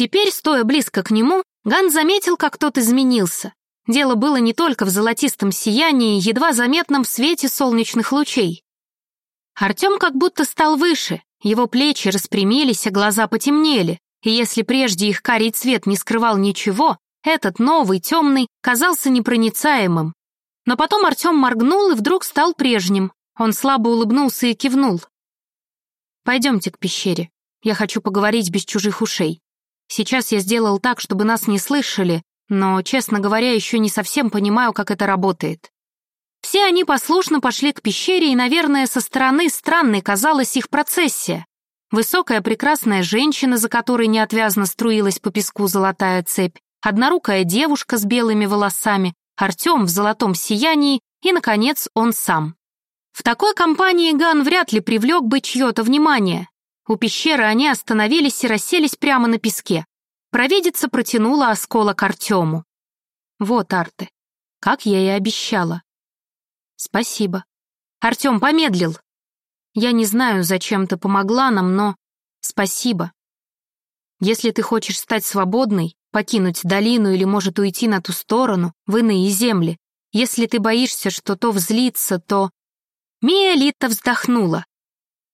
Теперь, стоя близко к нему, Ган заметил, как тот изменился. Дело было не только в золотистом сиянии, едва заметном в свете солнечных лучей. Артем как будто стал выше, его плечи распрямились, а глаза потемнели, и если прежде их карий цвет не скрывал ничего, этот новый, темный, казался непроницаемым. Но потом Артем моргнул и вдруг стал прежним. Он слабо улыбнулся и кивнул. «Пойдемте к пещере. Я хочу поговорить без чужих ушей. Сейчас я сделал так, чтобы нас не слышали, но, честно говоря, еще не совсем понимаю, как это работает». Все они послушно пошли к пещере, и, наверное, со стороны странной казалась их процессия. Высокая прекрасная женщина, за которой неотвязно струилась по песку золотая цепь, однорукая девушка с белыми волосами, Артем в золотом сиянии и, наконец, он сам. В такой компании Ган вряд ли привлек бы чье-то внимание. У пещеры они остановились и расселись прямо на песке. Провидица протянула осколок Артему. Вот, Арты, как я и обещала. Спасибо. Артем помедлил. Я не знаю, зачем ты помогла нам, но спасибо. Если ты хочешь стать свободной, покинуть долину или, может, уйти на ту сторону, в иные земли, если ты боишься, что то взлится, то... Мия вздохнула.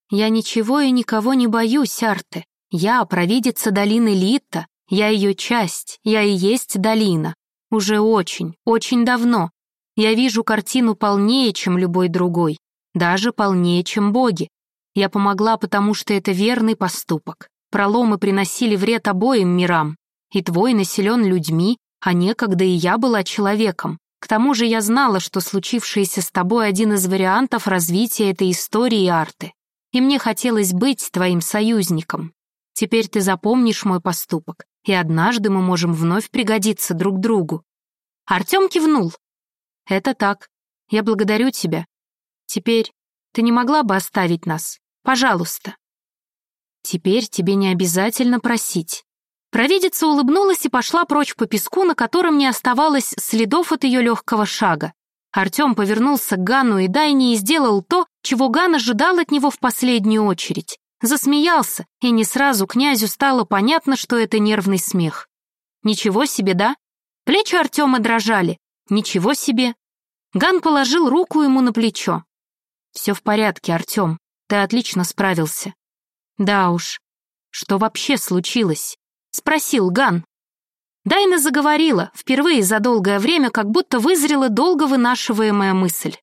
Я ничего и никого не боюсь, Арте. Я провидица долины Литта, я ее часть, я и есть долина. Уже очень, очень давно. Я вижу картину полнее, чем любой другой, даже полнее, чем боги. Я помогла, потому что это верный поступок. Проломы приносили вред обоим мирам. И твой населен людьми, а некогда и я была человеком. К тому же я знала, что случившееся с тобой один из вариантов развития этой истории арты. И мне хотелось быть твоим союзником. Теперь ты запомнишь мой поступок, и однажды мы можем вновь пригодиться друг другу». Артем кивнул. «Это так. Я благодарю тебя. Теперь ты не могла бы оставить нас? Пожалуйста». «Теперь тебе не обязательно просить. Провидица улыбнулась и пошла прочь по песку, на котором не оставалось следов от ее легкого шага. Артем повернулся к Гану и Дайне и сделал то, чего Ган ожидал от него в последнюю очередь. Засмеялся, и не сразу князю стало понятно, что это нервный смех. «Ничего себе, да?» Плечи Артема дрожали. «Ничего себе!» Ган положил руку ему на плечо. «Все в порядке, Артем. Ты отлично справился». «Да уж. Что вообще случилось?» — спросил Ган. Дайна заговорила, впервые за долгое время, как будто вызрела долго вынашиваемая мысль.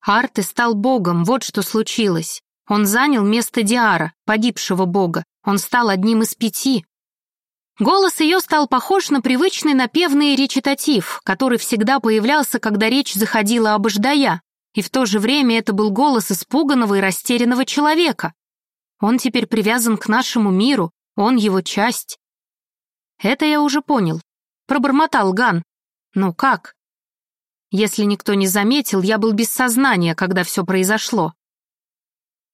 Арте стал богом, вот что случилось. Он занял место Диара, погибшего бога. Он стал одним из пяти. Голос ее стал похож на привычный напевный речитатив, который всегда появлялся, когда речь заходила об Иждая, и в то же время это был голос испуганного и растерянного человека. Он теперь привязан к нашему миру, он его часть. Это я уже понял. Пробормотал Ган. Ну как? Если никто не заметил, я был без сознания, когда все произошло.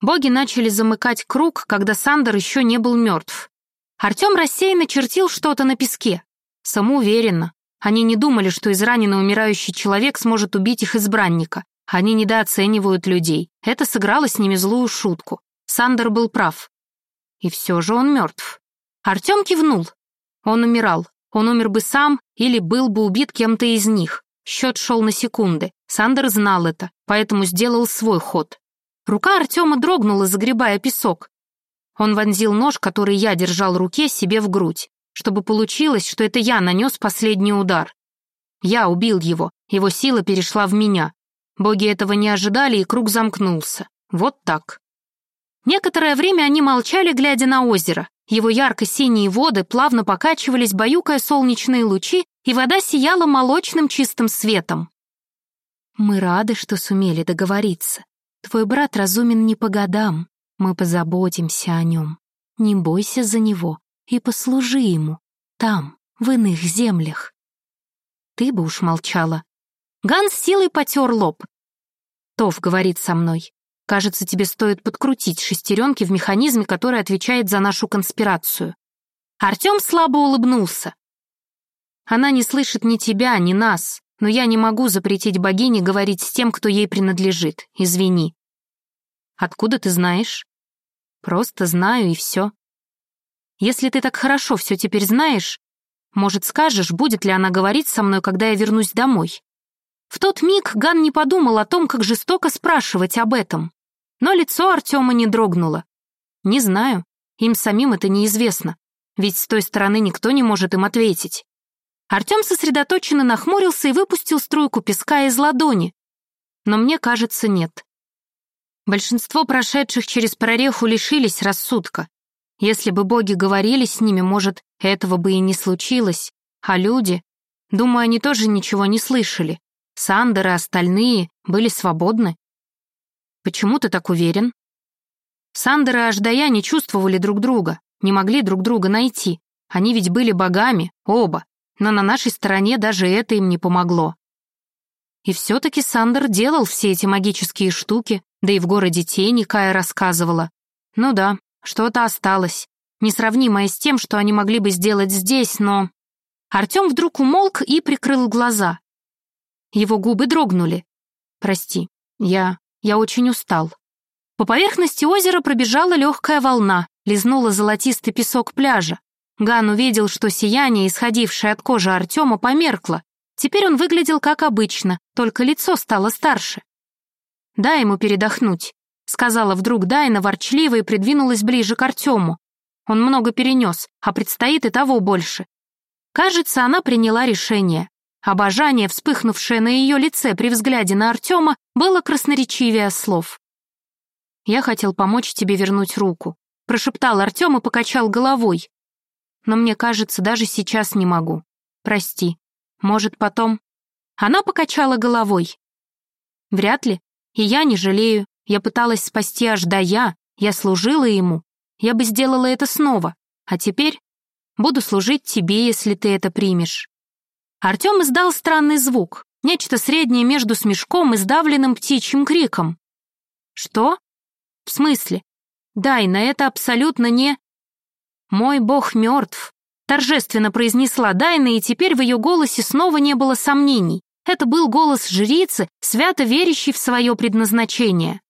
Боги начали замыкать круг, когда Сандер еще не был мертв. Артем рассеянно чертил что-то на песке. Самоуверенно. Они не думали, что израненный умирающий человек сможет убить их избранника. Они недооценивают людей. Это сыграло с ними злую шутку. Сандер был прав. И все же он мертв. Артем кивнул. Он умирал. Он умер бы сам или был бы убит кем-то из них. Счет шел на секунды. Сандер знал это, поэтому сделал свой ход. Рука Артема дрогнула, загребая песок. Он вонзил нож, который я держал в руке, себе в грудь, чтобы получилось, что это я нанес последний удар. Я убил его, его сила перешла в меня. Боги этого не ожидали, и круг замкнулся. Вот так. Некоторое время они молчали, глядя на озеро. Его ярко-синие воды плавно покачивались, баюкая солнечные лучи, и вода сияла молочным чистым светом. «Мы рады, что сумели договориться. Твой брат разумен не по годам. Мы позаботимся о нем. Не бойся за него и послужи ему. Там, в иных землях». Ты бы уж молчала. Ган с силой потер лоб. Тов говорит со мной. Кажется, тебе стоит подкрутить шестеренки в механизме, который отвечает за нашу конспирацию. Артем слабо улыбнулся. Она не слышит ни тебя, ни нас, но я не могу запретить богине говорить с тем, кто ей принадлежит. Извини. Откуда ты знаешь? Просто знаю и все. если ты так хорошо все теперь знаешь, может, скажешь, будет ли она говорить со мной, когда я вернусь домой?» В тот миг Ган не подумал о том, как жестоко спрашивать об этом. Но лицо Артема не дрогнуло. «Не знаю. Им самим это неизвестно. Ведь с той стороны никто не может им ответить». Артем сосредоточенно нахмурился и выпустил струйку песка из ладони. Но мне кажется, нет. Большинство прошедших через прореху лишились рассудка. Если бы боги говорили с ними, может, этого бы и не случилось. А люди... Думаю, они тоже ничего не слышали. Сандер и остальные были свободны. Почему ты так уверен? Сандер и Аждая не чувствовали друг друга, не могли друг друга найти. Они ведь были богами, оба. Но на нашей стороне даже это им не помогло. И все-таки Сандер делал все эти магические штуки, да и в городе Тени Кая рассказывала. Ну да, что-то осталось, несравнимое с тем, что они могли бы сделать здесь, но... Артем вдруг умолк и прикрыл глаза. Его губы дрогнули. «Прости, я... я очень устал». По поверхности озера пробежала легкая волна, лизнула золотистый песок пляжа. Ган увидел, что сияние, исходившее от кожи Артема, померкло. Теперь он выглядел как обычно, только лицо стало старше. «Дай ему передохнуть», — сказала вдруг Дайна ворчливо и придвинулась ближе к Артему. Он много перенес, а предстоит и того больше. Кажется, она приняла решение. Обожание, вспыхнувшее на ее лице при взгляде на Артема, было красноречивее слов. «Я хотел помочь тебе вернуть руку», — прошептал Артем и покачал головой. «Но мне кажется, даже сейчас не могу. Прости. Может, потом...» Она покачала головой. «Вряд ли. И я не жалею. Я пыталась спасти аж до я, я служила ему. Я бы сделала это снова. А теперь буду служить тебе, если ты это примешь». Артем издал странный звук, нечто среднее между смешком и сдавленным птичьим криком. «Что? В смысле? Дайна, это абсолютно не...» «Мой бог мертв», — торжественно произнесла Дайна, и теперь в ее голосе снова не было сомнений. Это был голос жрицы, свято верящей в свое предназначение.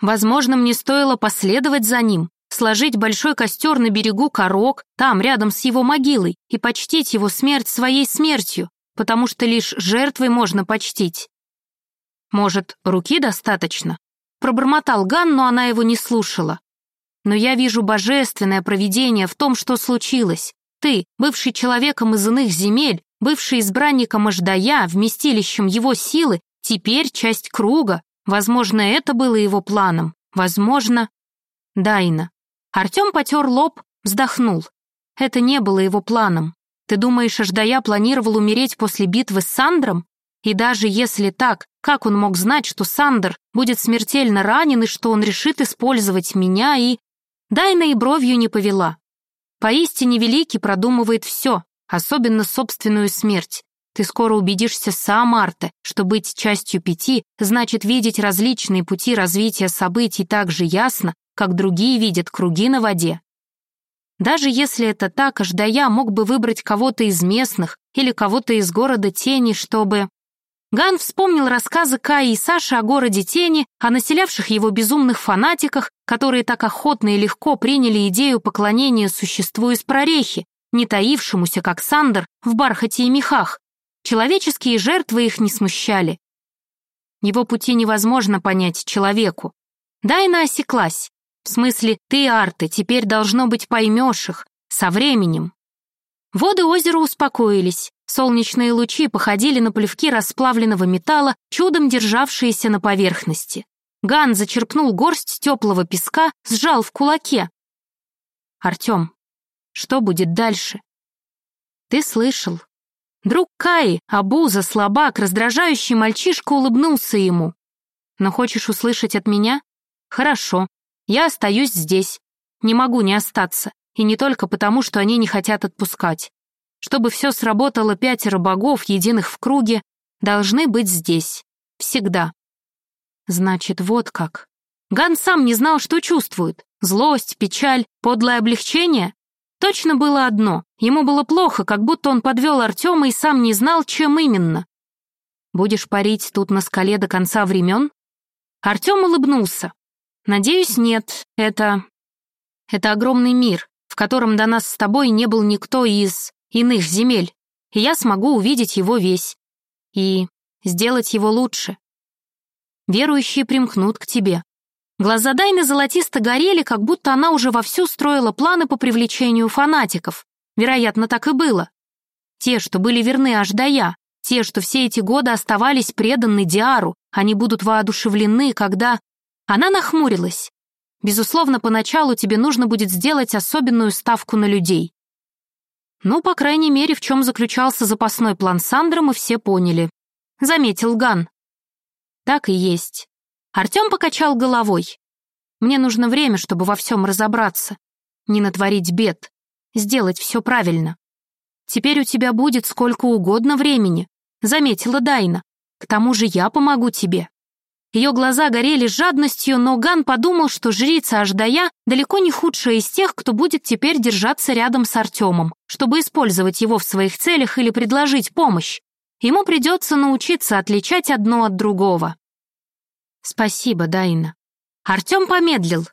Возможно, мне стоило последовать за ним, сложить большой костер на берегу Корок, там, рядом с его могилой, и почтить его смерть своей смертью, потому что лишь жертвой можно почтить. Может, руки достаточно? Пробормотал Ган, но она его не слушала. Но я вижу божественное провидение в том, что случилось. Ты, бывший человеком из иных земель, бывший избранником Аждая, вместилищем его силы, теперь часть круга, Возможно, это было его планом. Возможно... Дайна. Артем потер лоб, вздохнул. Это не было его планом. Ты думаешь, Аждая планировал умереть после битвы с Сандром? И даже если так, как он мог знать, что Сандер будет смертельно ранен и что он решит использовать меня и... Дайна и бровью не повела. Поистине Великий продумывает все, особенно собственную смерть. Ты скоро убедишься сам, Арте, что быть частью пяти значит видеть различные пути развития событий так же ясно, как другие видят круги на воде. Даже если это так, Аждая мог бы выбрать кого-то из местных или кого-то из города Тени, чтобы... Ган вспомнил рассказы Каи и Саши о городе Тени, о населявших его безумных фанатиках, которые так охотно и легко приняли идею поклонения существу из прорехи, не таившемуся, как Сандер, в бархате и мехах, Человеческие жертвы их не смущали. Его пути невозможно понять человеку. Дайна осеклась. В смысле, ты, Арты, теперь, должно быть, поймешь их. Со временем. Воды озера успокоились. Солнечные лучи походили на плевки расплавленного металла, чудом державшиеся на поверхности. Ган зачерпнул горсть теплого песка, сжал в кулаке. «Артем, что будет дальше?» «Ты слышал, Друг Каи, Абуза, слабак, раздражающий мальчишка улыбнулся ему. «Но хочешь услышать от меня? Хорошо. Я остаюсь здесь. Не могу не остаться. И не только потому, что они не хотят отпускать. Чтобы все сработало, пятеро богов, единых в круге, должны быть здесь. Всегда. Значит, вот как. Ган сам не знал, что чувствует. Злость, печаль, подлое облегчение? Точно было одно, ему было плохо, как будто он подвел Артема и сам не знал, чем именно. «Будешь парить тут на скале до конца времен?» Артем улыбнулся. «Надеюсь, нет. Это... это огромный мир, в котором до нас с тобой не был никто из иных земель, и я смогу увидеть его весь и сделать его лучше. Верующие примкнут к тебе. Глаза Дайны золотисто горели, как будто она уже вовсю строила планы по привлечению фанатиков. Вероятно, так и было. Те, что были верны аж до я, те, что все эти годы оставались преданы Диару, они будут воодушевлены, когда... Она нахмурилась. Безусловно, поначалу тебе нужно будет сделать особенную ставку на людей. Ну, по крайней мере, в чем заключался запасной план Сандры, мы все поняли. Заметил Ган. Так и есть. Артем покачал головой. Мне нужно время, чтобы во всем разобраться. Не натворить бед. Сделать все правильно. Теперь у тебя будет сколько угодно времени, заметила Дайна. К тому же я помогу тебе. Ее глаза горели жадностью, но Ган подумал, что жрица Аждая далеко не худшая из тех, кто будет теперь держаться рядом с Артемом, чтобы использовать его в своих целях или предложить помощь. Ему придется научиться отличать одно от другого. Спасибо, Дайна. Артем помедлил.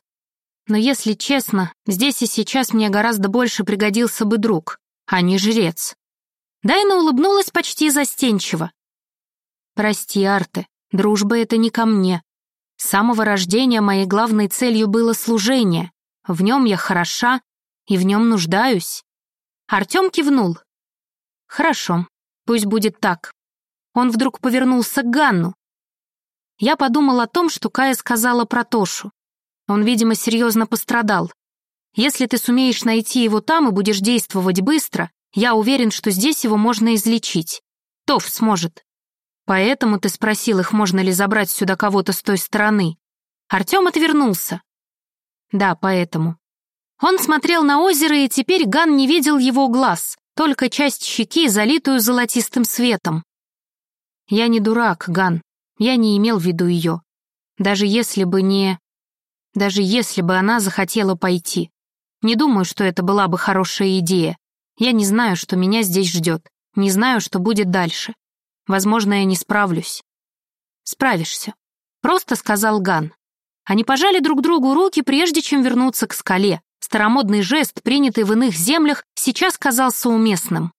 Но если честно, здесь и сейчас мне гораздо больше пригодился бы друг, а не жрец. Дайна улыбнулась почти застенчиво. «Прости, Арте, дружба — это не ко мне. С самого рождения моей главной целью было служение. В нем я хороша и в нем нуждаюсь». Артем кивнул. «Хорошо, пусть будет так». Он вдруг повернулся к Ганну. Я подумал о том, что Кая сказала про Тошу. Он, видимо, серьезно пострадал. Если ты сумеешь найти его там и будешь действовать быстро, я уверен, что здесь его можно излечить. Тоф сможет. Поэтому ты спросил их, можно ли забрать сюда кого-то с той стороны. Артем отвернулся. Да, поэтому. Он смотрел на озеро, и теперь Ган не видел его глаз, только часть щеки, залитую золотистым светом. Я не дурак, Ган. Я не имел в виду ее. Даже если бы не... Даже если бы она захотела пойти. Не думаю, что это была бы хорошая идея. Я не знаю, что меня здесь ждет. Не знаю, что будет дальше. Возможно, я не справлюсь. Справишься. Просто сказал Ган. Они пожали друг другу руки, прежде чем вернуться к скале. Старомодный жест, принятый в иных землях, сейчас казался уместным.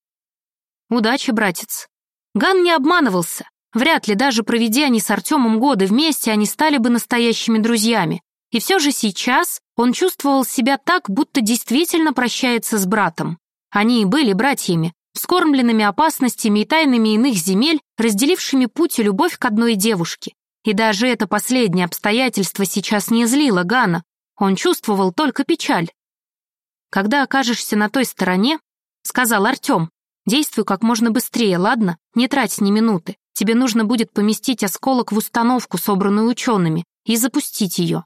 Удачи, братец. Ган не обманывался. Вряд ли даже проведя они с Артемом годы вместе, они стали бы настоящими друзьями. И все же сейчас он чувствовал себя так, будто действительно прощается с братом. Они и были братьями, вскормленными опасностями и тайнами иных земель, разделившими путь и любовь к одной девушке. И даже это последнее обстоятельство сейчас не злило Гана, он чувствовал только печаль. «Когда окажешься на той стороне», — сказал Артем, — «действуй как можно быстрее, ладно? Не трать ни минуты. Тебе нужно будет поместить осколок в установку, собранную учеными, и запустить ее.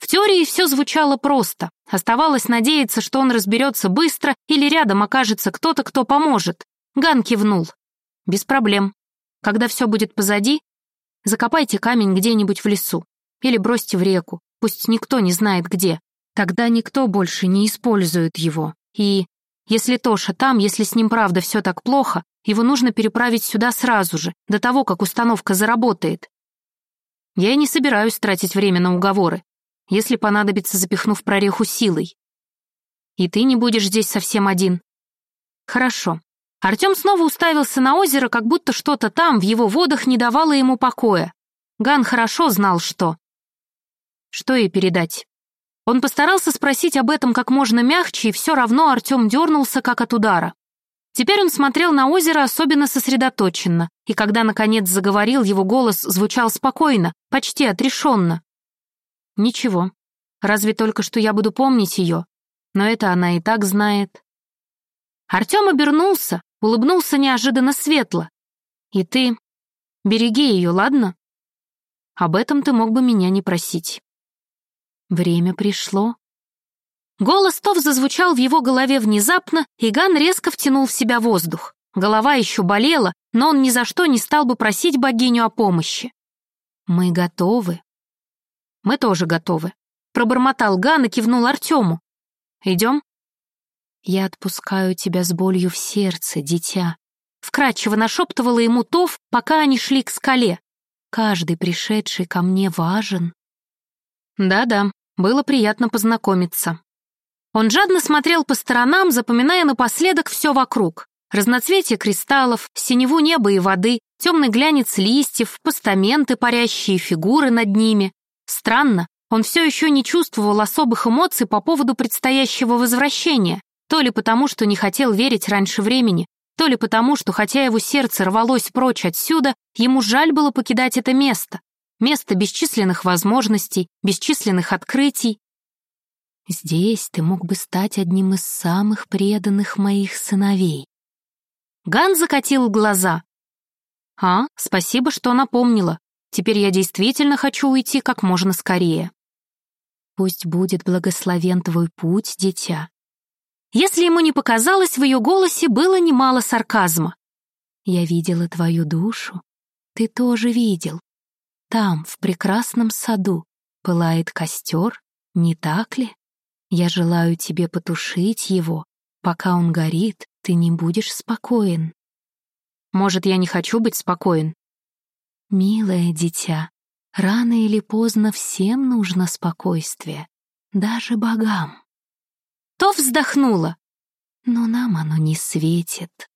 В теории все звучало просто. Оставалось надеяться, что он разберется быстро или рядом окажется кто-то, кто поможет. Ган кивнул. Без проблем. Когда все будет позади, закопайте камень где-нибудь в лесу или бросьте в реку, пусть никто не знает где. Тогда никто больше не использует его. И если Тоша там, если с ним правда все так плохо, его нужно переправить сюда сразу же, до того, как установка заработает. Я не собираюсь тратить время на уговоры если понадобится, запихнув прореху силой. И ты не будешь здесь совсем один. Хорошо. Артем снова уставился на озеро, как будто что-то там, в его водах, не давало ему покоя. Ган хорошо знал, что. Что ей передать? Он постарался спросить об этом как можно мягче, и все равно Артем дернулся, как от удара. Теперь он смотрел на озеро особенно сосредоточенно, и когда, наконец, заговорил, его голос звучал спокойно, почти отрешенно. Ничего. Разве только что я буду помнить ее. Но это она и так знает. Артем обернулся, улыбнулся неожиданно светло. И ты береги ее, ладно? Об этом ты мог бы меня не просить. Время пришло. Голос Тов зазвучал в его голове внезапно, и Ган резко втянул в себя воздух. Голова еще болела, но он ни за что не стал бы просить богиню о помощи. «Мы готовы», мы тоже готовы. Пробормотал Ган и кивнул Артему. Идем? Я отпускаю тебя с болью в сердце, дитя. Вкратчиво нашептывала ему Тов, пока они шли к скале. Каждый пришедший ко мне важен. Да-да, было приятно познакомиться. Он жадно смотрел по сторонам, запоминая напоследок все вокруг. Разноцветие кристаллов, синеву неба и воды, темный глянец листьев, постаменты, парящие фигуры над ними. Странно, он все еще не чувствовал особых эмоций по поводу предстоящего возвращения, то ли потому, что не хотел верить раньше времени, то ли потому, что хотя его сердце рвалось прочь отсюда, ему жаль было покидать это место, место бесчисленных возможностей, бесчисленных открытий. Здесь ты мог бы стать одним из самых преданных моих сыновей. Ган закатил глаза. А, спасибо, что напомнила. Теперь я действительно хочу уйти как можно скорее. Пусть будет благословен твой путь, дитя. Если ему не показалось, в ее голосе было немало сарказма. Я видела твою душу. Ты тоже видел. Там, в прекрасном саду, пылает костер, не так ли? Я желаю тебе потушить его. Пока он горит, ты не будешь спокоен. Может, я не хочу быть спокоен? Милое дитя, рано или поздно всем нужно спокойствие, даже богам. То вздохнула. Но нам оно не светит.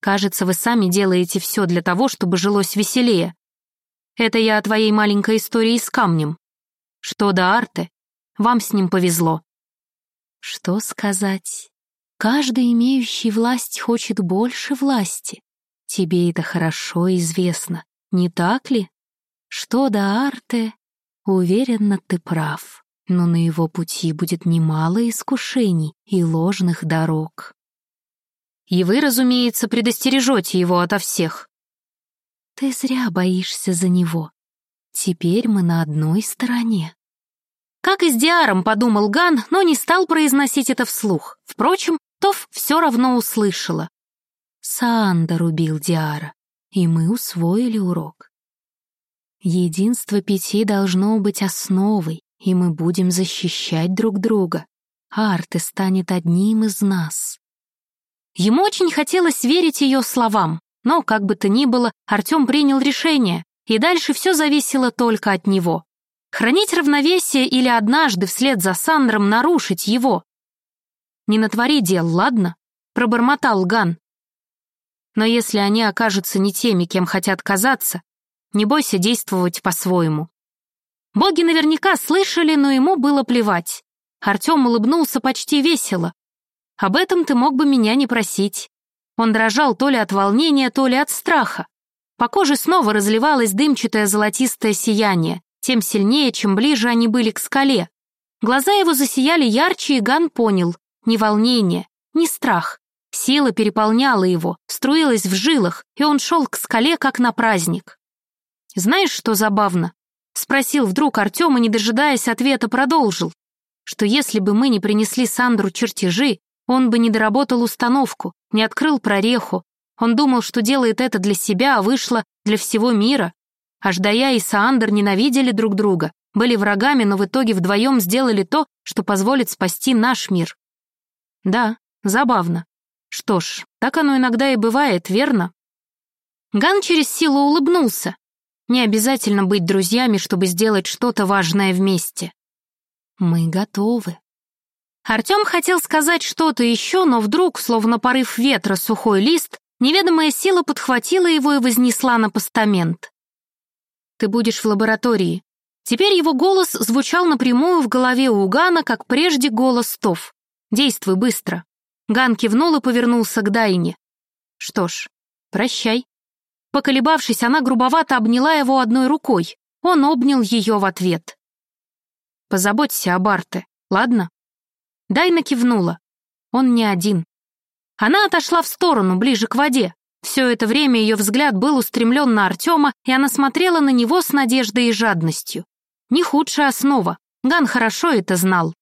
Кажется, вы сами делаете все для того, чтобы жилось веселее. Это я о твоей маленькой истории с камнем. Что до Арте, вам с ним повезло. Что сказать? Каждый, имеющий власть, хочет больше власти. Тебе это хорошо известно, не так ли? Что до Арте, уверенно ты прав, но на его пути будет немало искушений и ложных дорог. И вы, разумеется, предостережете его ото всех. Ты зря боишься за него. Теперь мы на одной стороне. Как и с Диаром, подумал Ган, но не стал произносить это вслух. Впрочем, Тов все равно услышала. Саандер убил Диара, и мы усвоили урок. Единство пяти должно быть основой, и мы будем защищать друг друга. Арте станет одним из нас. Ему очень хотелось верить ее словам, но, как бы то ни было, Артем принял решение, и дальше все зависело только от него. Хранить равновесие или однажды вслед за Сандром нарушить его. «Не натвори дел, ладно?» — пробормотал Ган. «Но если они окажутся не теми, кем хотят казаться, не бойся действовать по-своему». Боги наверняка слышали, но ему было плевать. Артем улыбнулся почти весело. «Об этом ты мог бы меня не просить. Он дрожал то ли от волнения, то ли от страха. По коже снова разливалось дымчатое золотистое сияние, тем сильнее, чем ближе они были к скале. Глаза его засияли ярче, и Ган понял — ни волнение, ни страх. Сила переполняла его, струилась в жилах, и он шел к скале, как на праздник. «Знаешь, что забавно?» — спросил вдруг Артем и, не дожидаясь ответа, продолжил. «Что если бы мы не принесли Сандру чертежи, он бы не доработал установку, не открыл прореху. Он думал, что делает это для себя, а вышло для всего мира. Аждая и Саандр ненавидели друг друга, были врагами, но в итоге вдвоем сделали то, что позволит спасти наш мир. Да, забавно. Что ж, так оно иногда и бывает, верно? Ган через силу улыбнулся. Не обязательно быть друзьями, чтобы сделать что-то важное вместе. Мы готовы. Артем хотел сказать что-то еще, но вдруг, словно порыв ветра сухой лист, неведомая сила подхватила его и вознесла на постамент. «Ты будешь в лаборатории». Теперь его голос звучал напрямую в голове у Гана, как прежде голос Тов. «Действуй быстро». Ган кивнул и повернулся к Дайне. «Что ж, прощай». Поколебавшись, она грубовато обняла его одной рукой. Он обнял ее в ответ. «Позаботься об Арте, ладно?» Дайна кивнула. Он не один. Она отошла в сторону, ближе к воде. Все это время ее взгляд был устремлен на Артема, и она смотрела на него с надеждой и жадностью. Не худшая основа. Ган хорошо это знал.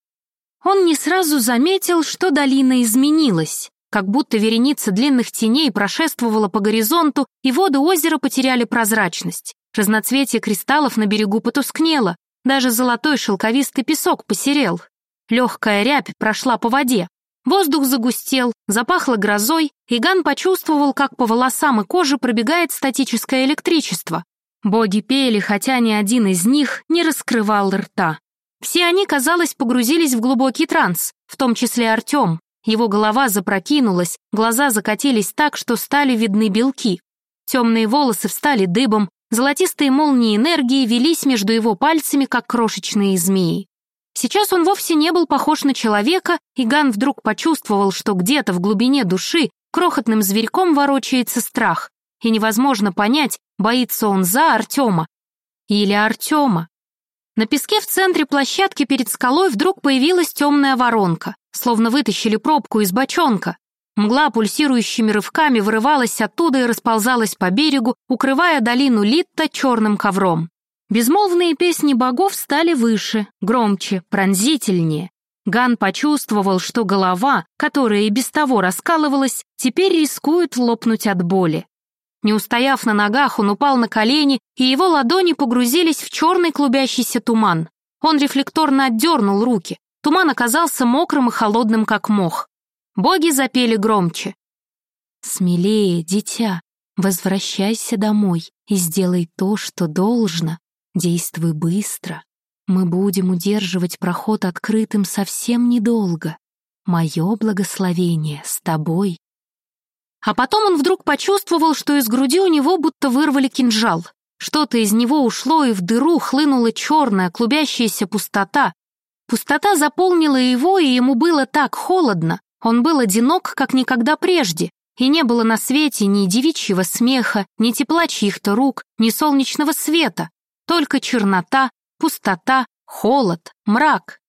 Он не сразу заметил, что долина изменилась, как будто вереница длинных теней прошествовала по горизонту, и воды озера потеряли прозрачность. Разноцветие кристаллов на берегу потускнело, даже золотой шелковистый песок посерел. Легкая рябь прошла по воде. Воздух загустел, запахло грозой, и Ган почувствовал, как по волосам и коже пробегает статическое электричество. Боги пели, хотя ни один из них не раскрывал рта. Все они, казалось, погрузились в глубокий транс, в том числе Артем. Его голова запрокинулась, глаза закатились так, что стали видны белки. Темные волосы встали дыбом, золотистые молнии энергии велись между его пальцами, как крошечные змеи. Сейчас он вовсе не был похож на человека, и Ган вдруг почувствовал, что где-то в глубине души крохотным зверьком ворочается страх, и невозможно понять, боится он за Артема или Артема. На песке в центре площадки перед скалой вдруг появилась темная воронка, словно вытащили пробку из бочонка. Мгла пульсирующими рывками вырывалась оттуда и расползалась по берегу, укрывая долину Литта черным ковром. Безмолвные песни богов стали выше, громче, пронзительнее. Ган почувствовал, что голова, которая и без того раскалывалась, теперь рискует лопнуть от боли. Не устояв на ногах, он упал на колени, и его ладони погрузились в черный клубящийся туман. Он рефлекторно отдернул руки. Туман оказался мокрым и холодным, как мох. Боги запели громче. «Смелее, дитя, возвращайся домой и сделай то, что должно. Действуй быстро. Мы будем удерживать проход открытым совсем недолго. Мое благословение с тобой». А потом он вдруг почувствовал, что из груди у него будто вырвали кинжал. Что-то из него ушло, и в дыру хлынула черная, клубящаяся пустота. Пустота заполнила его, и ему было так холодно, он был одинок, как никогда прежде, и не было на свете ни девичьего смеха, ни тепла чьих-то рук, ни солнечного света, только чернота, пустота, холод, мрак.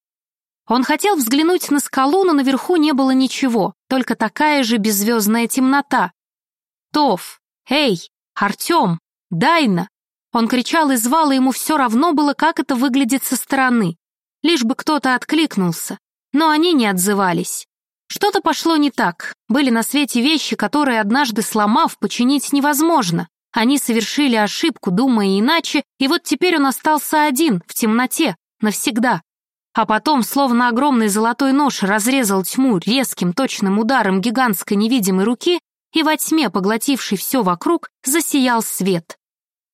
Он хотел взглянуть на скалу, но наверху не было ничего, только такая же беззвездная темнота. «Тов! Эй! Артем! Дайна!» Он кричал и звал, и ему все равно было, как это выглядит со стороны. Лишь бы кто-то откликнулся. Но они не отзывались. Что-то пошло не так. Были на свете вещи, которые, однажды сломав, починить невозможно. Они совершили ошибку, думая иначе, и вот теперь он остался один, в темноте, навсегда. А потом, словно огромный золотой нож, разрезал тьму резким, точным ударом гигантской невидимой руки, и во тьме, поглотившей все вокруг, засиял свет.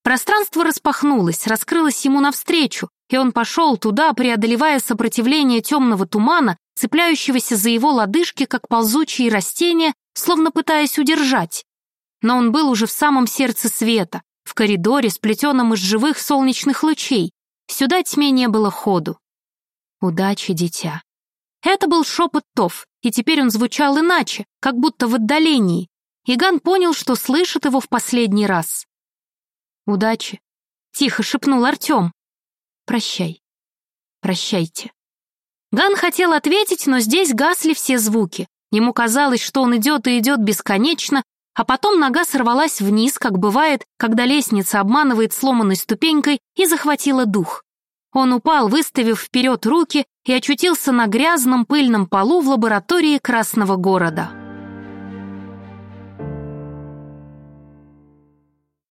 Пространство распахнулось, раскрылось ему навстречу, и он пошел туда, преодолевая сопротивление темного тумана, цепляющегося за его лодыжки, как ползучие растения, словно пытаясь удержать. Но он был уже в самом сердце света, в коридоре, сплетенном из живых солнечных лучей. Сюда тьме не было ходу. «Удачи, дитя». Это был шепот Тов, и теперь он звучал иначе, как будто в отдалении. Иган понял, что слышит его в последний раз. «Удачи», — тихо шепнул Артем. «Прощай. Прощайте». Ган хотел ответить, но здесь гасли все звуки. Ему казалось, что он идет и идет бесконечно, а потом нога сорвалась вниз, как бывает, когда лестница обманывает сломанной ступенькой, и захватила дух. Он упал, выставив вперед руки, и очутился на грязном пыльном полу в лаборатории Красного города.